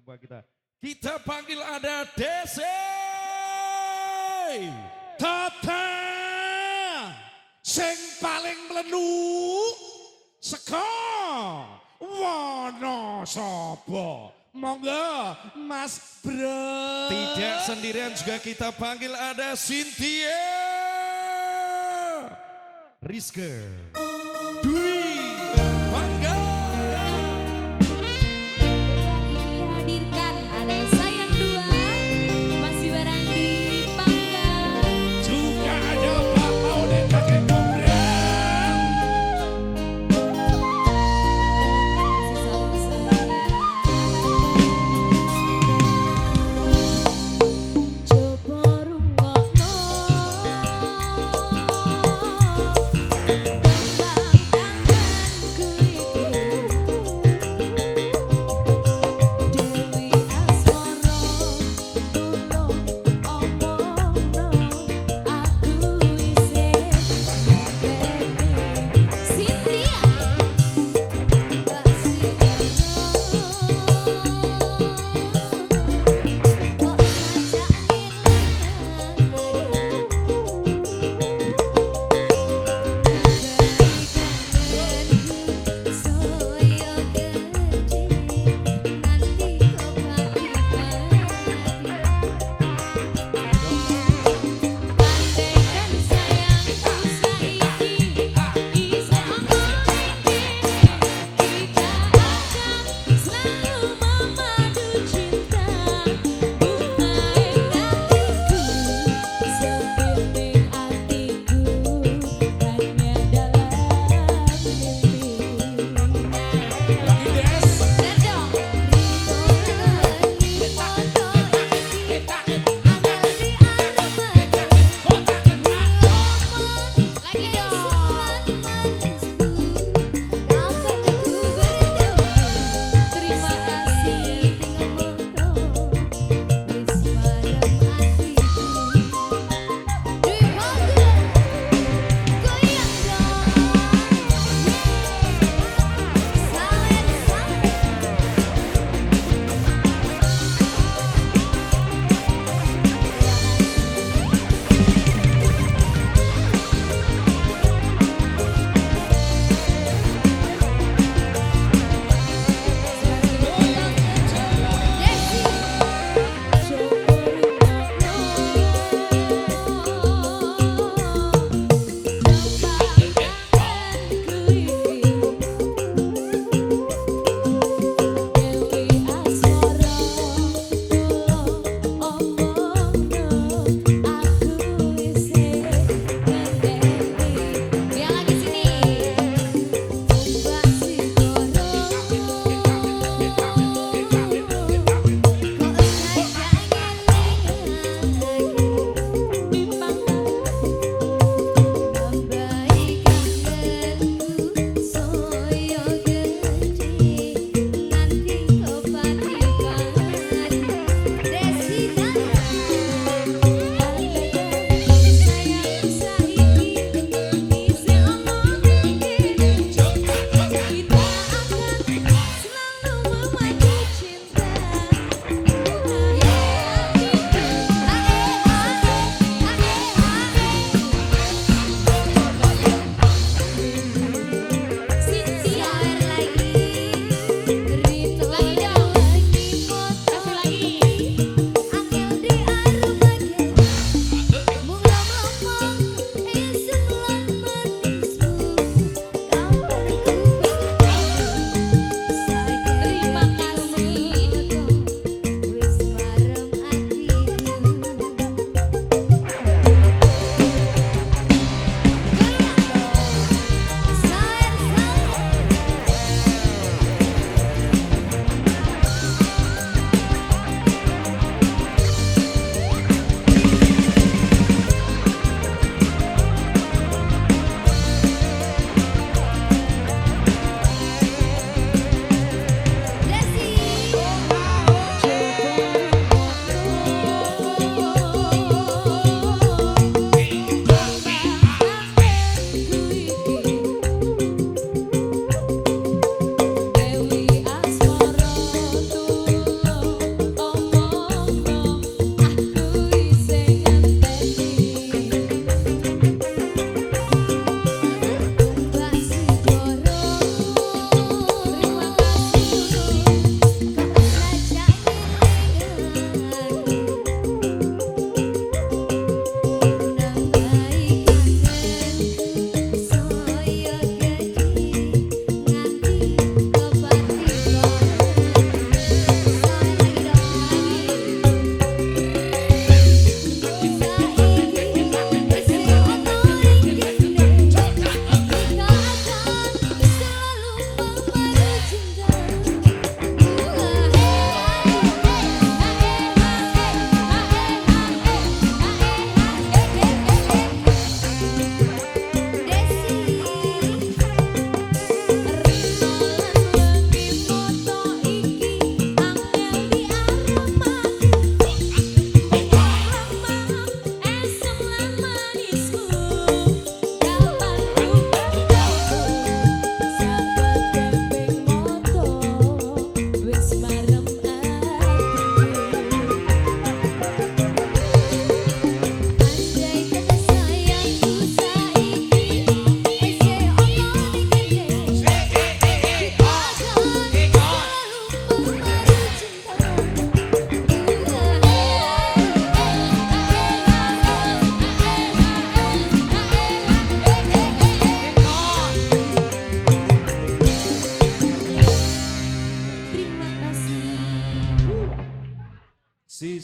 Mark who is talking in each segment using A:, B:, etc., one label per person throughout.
A: jumpa kita. Kita panggil ada DC.
B: Tata sing paling mlenu seka Wonosobo. Monggo Mas Bro.
A: Tidak sendirian juga kita panggil ada Cynthia. Rizke. Dwi.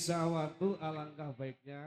C: Sisa waktu alangkah baiknya